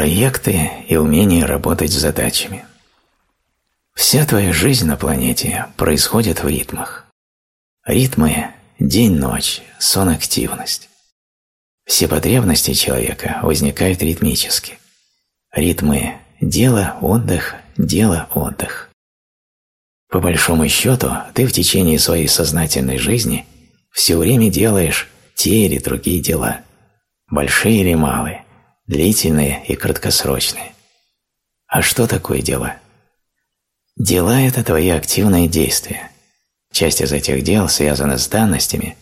Проекты и умение работать с задачами. Вся твоя жизнь на планете происходит в ритмах. Ритмы – день-ночь, сон-активность. Все потребности человека возникают ритмически. Ритмы – дело, отдых, дело, отдых. По большому счету, ты в течение своей сознательной жизни все время делаешь те или другие дела, большие или малые, длительные и краткосрочные. А что такое дела? Дела – это твои активные действия. Часть из этих дел связана с данностями,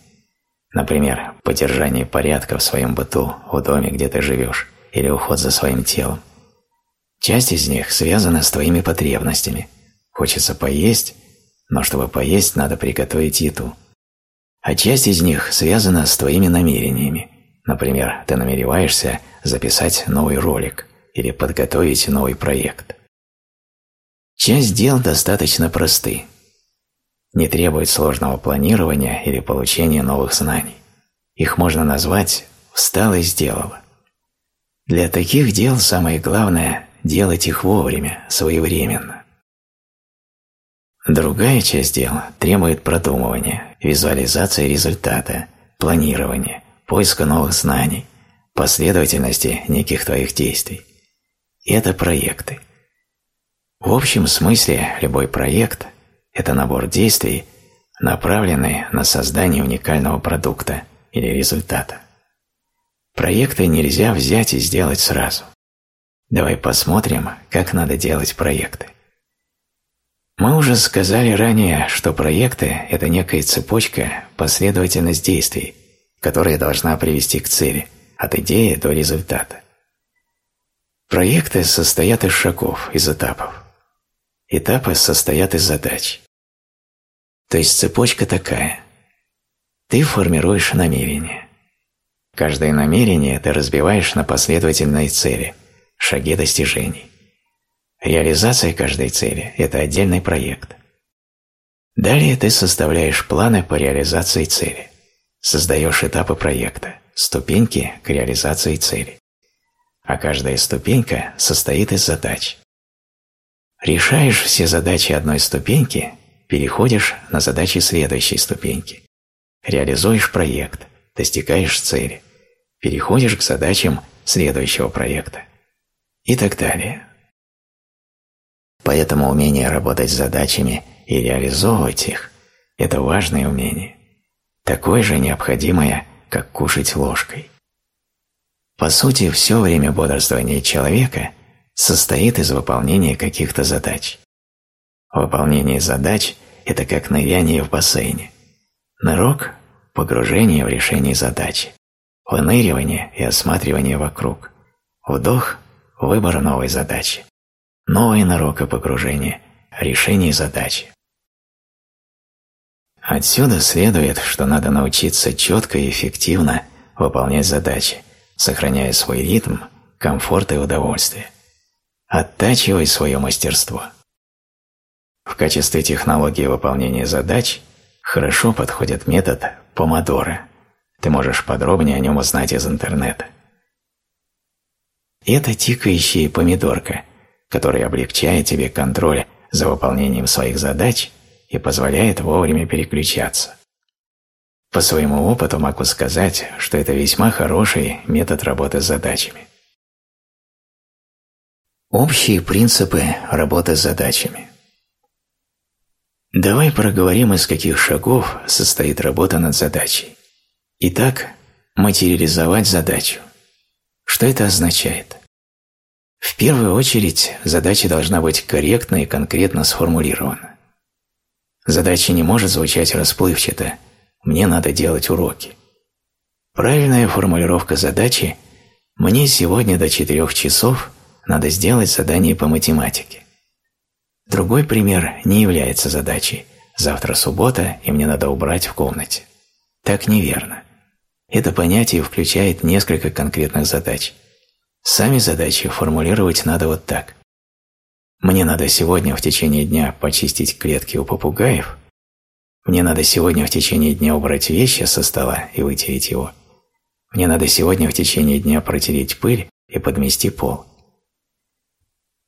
например, поддержание порядка в своем быту, в доме, где ты живешь, или уход за своим телом. Часть из них связана с твоими потребностями. Хочется поесть, но чтобы поесть, надо приготовить еду. А часть из них связана с твоими намерениями. Например, ты намереваешься записать новый ролик или подготовить новый проект. Часть дел достаточно просты. Не требует сложного планирования или получения новых знаний. Их можно назвать «встал и сделал». Для таких дел самое главное – делать их вовремя, своевременно. Другая часть дела требует продумывания, визуализации результата, планирования, поиска новых знаний – последовательности неких твоих действий. Это проекты. В общем смысле любой проект – это набор действий, направленный на создание уникального продукта или результата. Проекты нельзя взять и сделать сразу. Давай посмотрим, как надо делать проекты. Мы уже сказали ранее, что проекты – это некая цепочка, последовательность действий, которая должна привести к цели – от идеи до результата. Проекты состоят из шагов, из этапов. Этапы состоят из задач. То есть цепочка такая. Ты формируешь намерение. Каждое намерение ты разбиваешь на последовательные цели, шаги достижений. Реализация каждой цели – это отдельный проект. Далее ты составляешь планы по реализации цели, создаешь этапы проекта ступеньки к реализации цели. А каждая ступенька состоит из задач. Решаешь все задачи одной ступеньки, переходишь на задачи следующей ступеньки. Реализуешь проект, достигаешь цели, переходишь к задачам следующего проекта и так далее. Поэтому умение работать с задачами и реализовывать их – это важное умение, такое же необходимое – как кушать ложкой. По сути, все время бодрствования человека состоит из выполнения каких-то задач. Выполнение задач – это как ныряние в бассейне. Нырок – погружение в решение задачи. Выныривание и осматривание вокруг. Вдох – выбор новой задачи. Новый нырок и погружение – решение задачи. Отсюда следует, что надо научиться четко и эффективно выполнять задачи, сохраняя свой ритм, комфорт и удовольствие. Оттачивай свое мастерство. В качестве технологии выполнения задач хорошо подходит метод помодоро. Ты можешь подробнее о нем узнать из интернета. Это тикающая помидорка, которая облегчает тебе контроль за выполнением своих задач и позволяет вовремя переключаться. По своему опыту могу сказать, что это весьма хороший метод работы с задачами. Общие принципы работы с задачами. Давай проговорим, из каких шагов состоит работа над задачей. Итак, материализовать задачу. Что это означает? В первую очередь, задача должна быть корректно и конкретно сформулирована. Задача не может звучать расплывчато «мне надо делать уроки». Правильная формулировка задачи «мне сегодня до 4 часов надо сделать задание по математике». Другой пример не является задачей «завтра суббота, и мне надо убрать в комнате». Так неверно. Это понятие включает несколько конкретных задач. Сами задачи формулировать надо вот так. Мне надо сегодня в течение дня почистить клетки у попугаев. Мне надо сегодня в течение дня убрать вещи со стола и вытереть его. Мне надо сегодня в течение дня протереть пыль и подмести пол.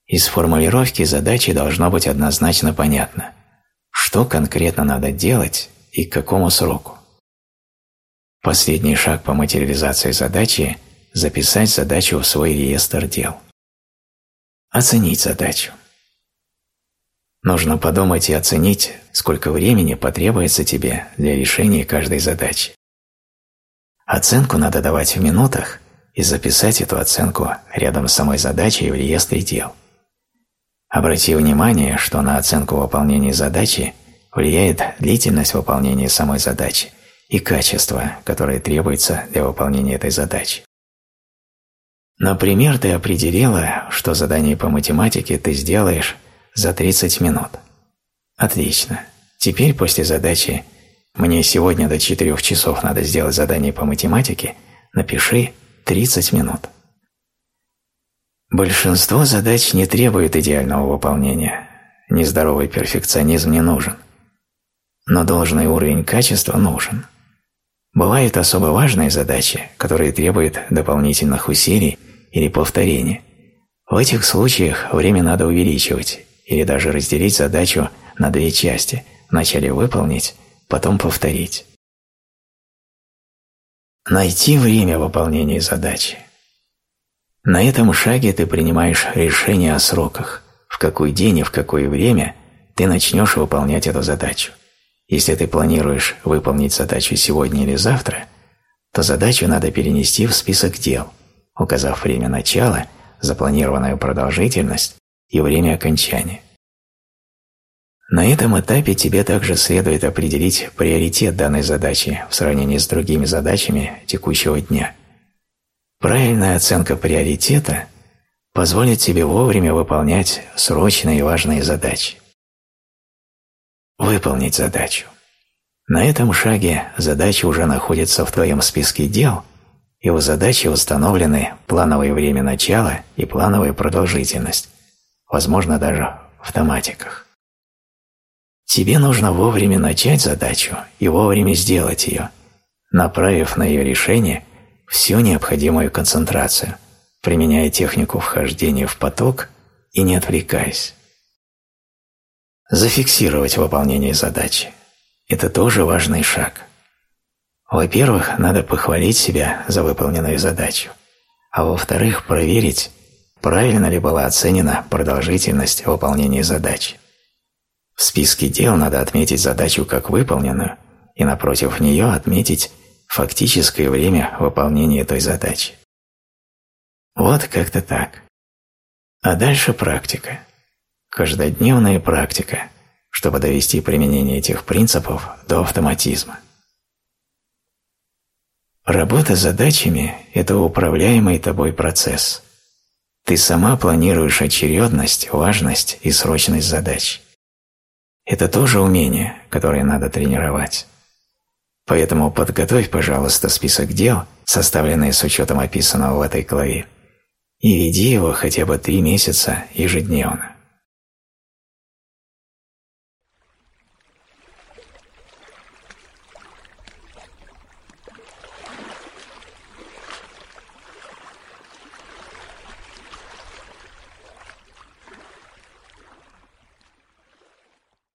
Из формулировки задачи должно быть однозначно понятно, что конкретно надо делать и к какому сроку. Последний шаг по материализации задачи – записать задачу в свой реестр дел. Оценить задачу. Нужно подумать и оценить, сколько времени потребуется тебе для решения каждой задачи. Оценку надо давать в минутах и записать эту оценку рядом с самой задачей в реестре дел. Обрати внимание, что на оценку выполнения задачи влияет длительность выполнения самой задачи и качество, которое требуется для выполнения этой задачи. Например, ты определила, что задание по математике ты сделаешь за 30 минут. Отлично. Теперь после задачи «Мне сегодня до 4 часов надо сделать задание по математике», напиши 30 минут. Большинство задач не требует идеального выполнения. Нездоровый перфекционизм не нужен. Но должный уровень качества нужен. Бывают особо важные задачи, которые требуют дополнительных усилий или повторения. В этих случаях время надо увеличивать или даже разделить задачу на две части – вначале выполнить, потом повторить. Найти время выполнения задачи. На этом шаге ты принимаешь решение о сроках, в какой день и в какое время ты начнешь выполнять эту задачу. Если ты планируешь выполнить задачу сегодня или завтра, то задачу надо перенести в список дел, указав время начала, запланированную продолжительность и время окончания. На этом этапе тебе также следует определить приоритет данной задачи в сравнении с другими задачами текущего дня. Правильная оценка приоритета позволит тебе вовремя выполнять срочные и важные задачи. Выполнить задачу. На этом шаге задача уже находится в твоем списке дел, и у задачи установлены плановое время начала и плановая продолжительность, возможно даже в автоматиках. Тебе нужно вовремя начать задачу и вовремя сделать ее, направив на ее решение всю необходимую концентрацию, применяя технику вхождения в поток и не отвлекаясь. Зафиксировать выполнение задачи – это тоже важный шаг. Во-первых, надо похвалить себя за выполненную задачу, а во-вторых, проверить, правильно ли была оценена продолжительность выполнения задачи. В списке дел надо отметить задачу как выполненную и напротив нее отметить фактическое время выполнения той задачи. Вот как-то так. А дальше практика. Каждодневная практика, чтобы довести применение этих принципов до автоматизма. Работа с задачами – это управляемый тобой процесс. Ты сама планируешь очередность, важность и срочность задач. Это тоже умение, которое надо тренировать. Поэтому подготовь, пожалуйста, список дел, составленный с учетом описанного в этой главе, и веди его хотя бы три месяца ежедневно.